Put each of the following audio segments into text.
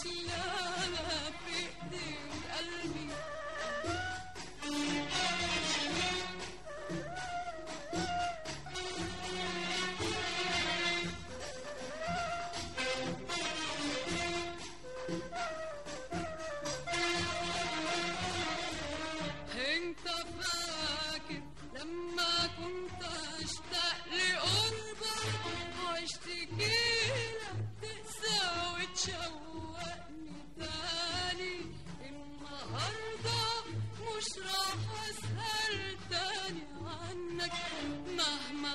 love it do.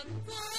Bye.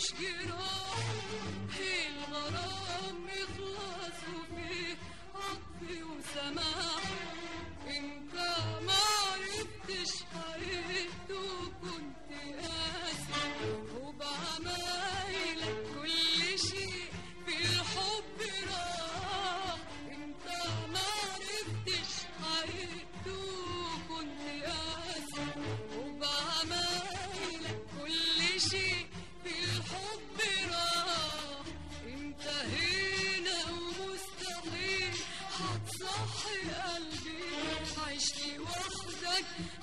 los quiero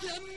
لما